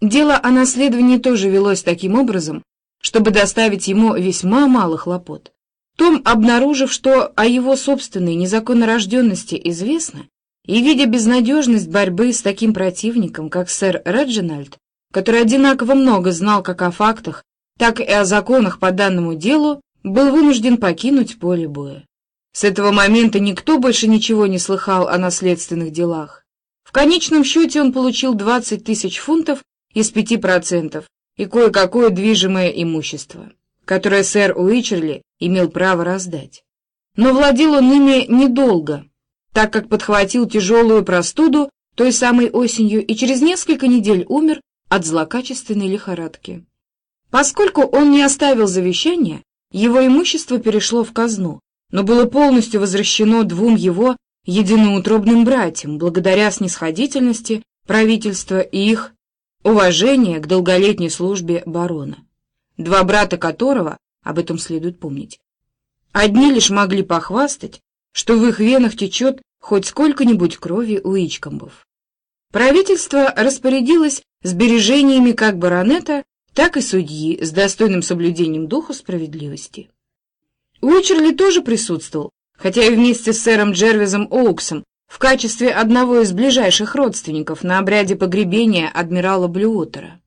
Дело о наследовании тоже велось таким образом, чтобы доставить ему весьма мало хлопот. Том, обнаружив, что о его собственной незаконнорожденности известно, и видя безнадежность борьбы с таким противником, как сэр Реджинальд, который одинаково много знал как о фактах, так и о законах по данному делу, был вынужден покинуть поле боя. С этого момента никто больше ничего не слыхал о наследственных делах. В конечном счете он получил 20 тысяч фунтов из 5% и кое-какое движимое имущество, которое сэр Уичерли имел право раздать. Но владел он ими недолго, так как подхватил тяжелую простуду той самой осенью и через несколько недель умер от злокачественной лихорадки. Поскольку он не оставил завещания, его имущество перешло в казну, но было полностью возвращено двум его единоутробным братьям благодаря снисходительности правительства и их уважения к долголетней службе барона, два брата которого, об этом следует помнить, одни лишь могли похвастать, что в их венах течет хоть сколько-нибудь крови у Ичкомбов. Правительство распорядилось сбережениями как баронета, так и судьи с достойным соблюдением духа справедливости. Уичерли тоже присутствовал, хотя и вместе с сэром Джервизом Оуксом в качестве одного из ближайших родственников на обряде погребения адмирала Блюотера.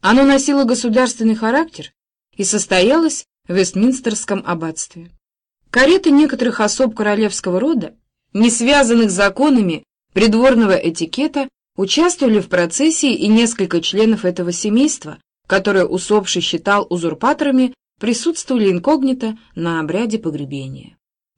Оно носило государственный характер и состоялось в Вестминстерском аббатстве. Кареты некоторых особ королевского рода не связанных законами придворного этикета, участвовали в процессии и несколько членов этого семейства, которое усопший считал узурпаторами, присутствовали инкогнито на обряде погребения.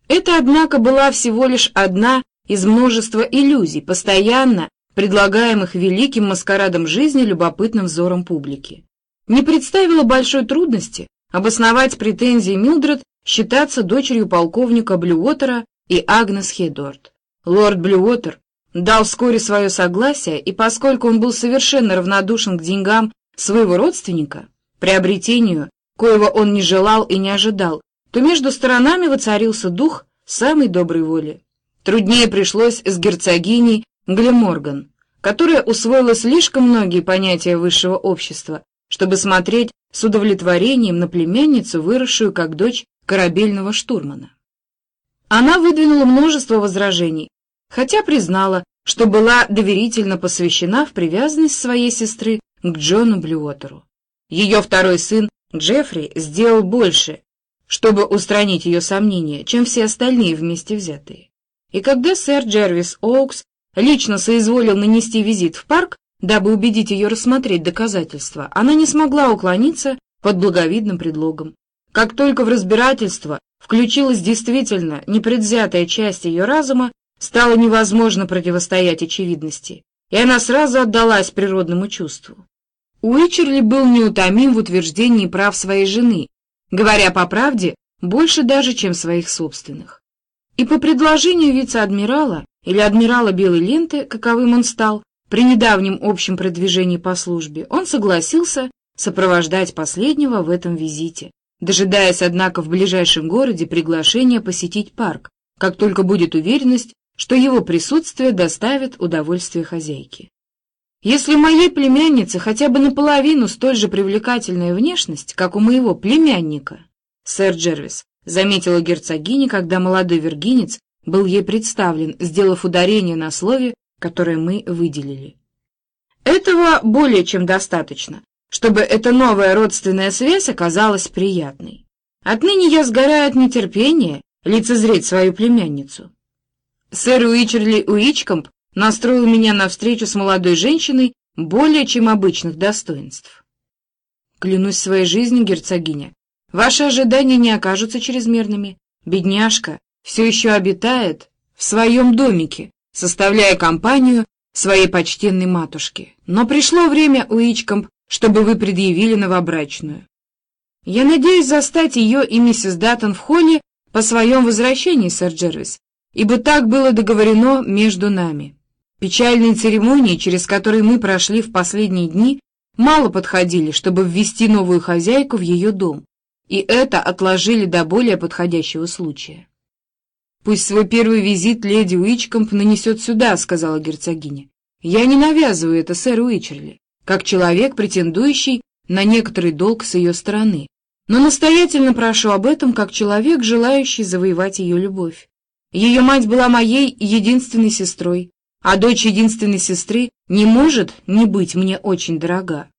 Это, однако, была всего лишь одна из множества иллюзий, постоянно предлагаемых великим маскарадом жизни любопытным взором публики. Не представило большой трудности обосновать претензии Милдред считаться дочерью полковника Блюотера и Агнес Хедорт. Лорд Блюотер дал вскоре свое согласие, и поскольку он был совершенно равнодушен к деньгам своего родственника, приобретению, коего он не желал и не ожидал, то между сторонами воцарился дух самой доброй воли. Труднее пришлось с герцогиней Глеморган, которая усвоила слишком многие понятия высшего общества, чтобы смотреть с удовлетворением на племянницу, выросшую как дочь корабельного штурмана. Она выдвинула множество возражений, хотя признала, что была доверительно посвящена в привязанность своей сестры к Джону Блюотеру. Ее второй сын Джеффри сделал больше, чтобы устранить ее сомнения, чем все остальные вместе взятые. И когда сэр Джервис Оукс лично соизволил нанести визит в парк, дабы убедить ее рассмотреть доказательства, она не смогла уклониться под благовидным предлогом. Как только в разбирательство включилась действительно непредвзятая часть ее разума, стало невозможно противостоять очевидности, и она сразу отдалась природному чувству. Уичерли был неутомим в утверждении прав своей жены, говоря по правде, больше даже, чем своих собственных. И по предложению вице-адмирала или адмирала Белой ленты, каковым он стал, при недавнем общем продвижении по службе, он согласился сопровождать последнего в этом визите, дожидаясь, однако, в ближайшем городе приглашения посетить парк, как только будет уверенность, что его присутствие доставит удовольствие хозяйке. Если моей племянницы хотя бы наполовину столь же привлекательная внешность, как у моего племянника, сэр Джервис, заметила герцогиня, когда молодой вергинец был ей представлен, сделав ударение на слове, которое мы выделили. Этого более чем достаточно, чтобы эта новая родственная связь оказалась приятной. Отныне я сгораю от нетерпения лицезреть свою племянницу. Сэр Уичерли Уичкомп настроил меня на встречу с молодой женщиной более чем обычных достоинств. Клянусь своей жизнью, герцогиня, ваши ожидания не окажутся чрезмерными. Бедняжка все еще обитает в своем домике, составляя компанию своей почтенной матушке. Но пришло время, Уичкомп, чтобы вы предъявили новобрачную. Я надеюсь застать ее и миссис Даттон в холле по своем возвращении, сэр Джервис, ибо так было договорено между нами. Печальные церемонии, через которые мы прошли в последние дни, мало подходили, чтобы ввести новую хозяйку в ее дом, и это отложили до более подходящего случая. «Пусть свой первый визит леди Уичкомп нанесет сюда», — сказала герцогиня. «Я не навязываю это сэру Уичерли. как человек, претендующий на некоторый долг с ее стороны, но настоятельно прошу об этом, как человек, желающий завоевать ее любовь. Ее мать была моей единственной сестрой, а дочь единственной сестры не может не быть мне очень дорога.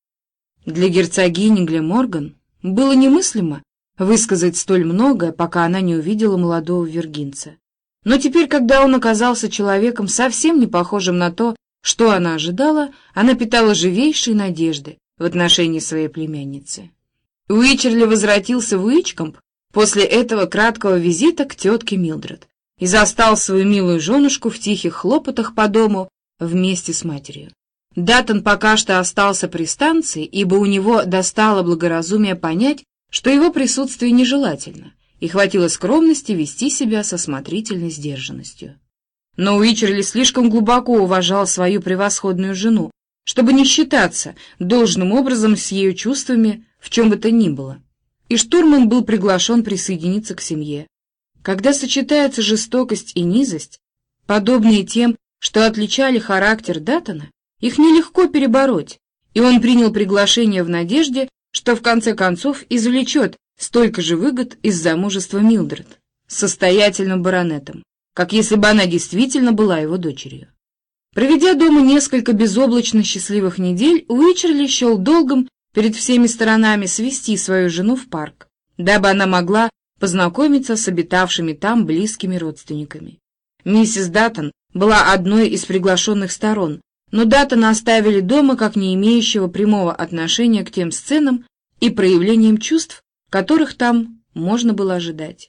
Для герцогини Глеморган было немыслимо высказать столь многое, пока она не увидела молодого вергинца. Но теперь, когда он оказался человеком, совсем не похожим на то, что она ожидала, она питала живейшие надежды в отношении своей племянницы. Уичерли возвратился в Уичкомп после этого краткого визита к тетке Милдред и застал свою милую женушку в тихих хлопотах по дому вместе с матерью. Даттон пока что остался при станции, ибо у него достало благоразумие понять, что его присутствие нежелательно, и хватило скромности вести себя со смотрительной сдержанностью. Но Уичерли слишком глубоко уважал свою превосходную жену, чтобы не считаться должным образом с ее чувствами в чем бы то ни было. И штурман был приглашен присоединиться к семье. Когда сочетается жестокость и низость, подобные тем, что отличали характер Даттона, их нелегко перебороть, и он принял приглашение в надежде, что в конце концов извлечет столько же выгод из замужества Милдред с состоятельным баронетом, как если бы она действительно была его дочерью. Проведя дома несколько безоблачно счастливых недель, Уичерли счел долгом перед всеми сторонами свести свою жену в парк, дабы она могла познакомиться с обитавшими там близкими родственниками. Миссис Даттон была одной из приглашенных сторон, но Даттона оставили дома как не имеющего прямого отношения к тем сценам и проявлениям чувств, которых там можно было ожидать.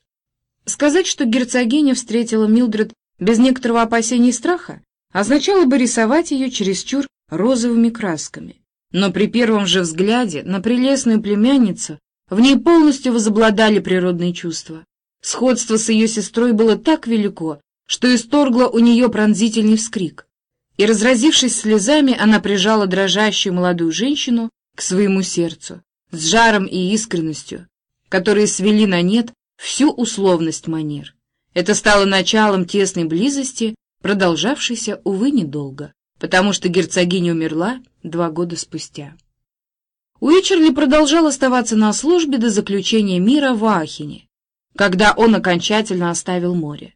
Сказать, что герцогиня встретила Милдред без некоторого опасения и страха, означало бы рисовать ее чересчур розовыми красками. Но при первом же взгляде на прелестную племянницу в ней полностью возобладали природные чувства. Сходство с ее сестрой было так велико, что исторгло у нее пронзительный вскрик. И, разразившись слезами, она прижала дрожащую молодую женщину к своему сердцу с жаром и искренностью, которые свели на нет всю условность манер. Это стало началом тесной близости, продолжавшейся, увы, недолго, потому что герцогиня умерла два года спустя. Уичерли продолжал оставаться на службе до заключения мира в Ахине, когда он окончательно оставил море.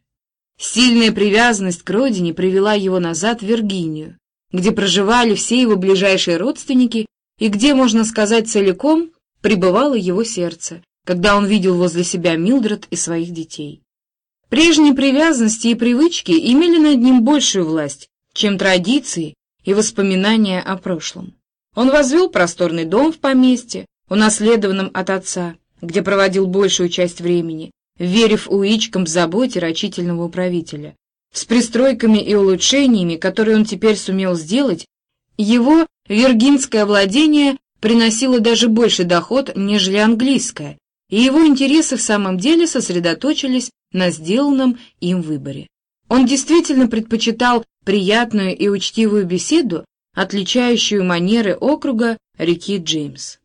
Сильная привязанность к родине привела его назад в Виргинию, где проживали все его ближайшие родственники и где, можно сказать, целиком пребывало его сердце, когда он видел возле себя Милдред и своих детей. Прежние привязанности и привычки имели над ним большую власть, чем традиции и воспоминания о прошлом. Он возвел просторный дом в поместье, унаследованном от отца, где проводил большую часть времени, верив уичкам в заботе рачительного управителя. С пристройками и улучшениями, которые он теперь сумел сделать, его виргинское владение приносило даже больше доход, нежели английское, и его интересы в самом деле сосредоточились на сделанном им выборе. Он действительно предпочитал приятную и учтивую беседу, отличающую манеры округа реки Джеймс.